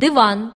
The one.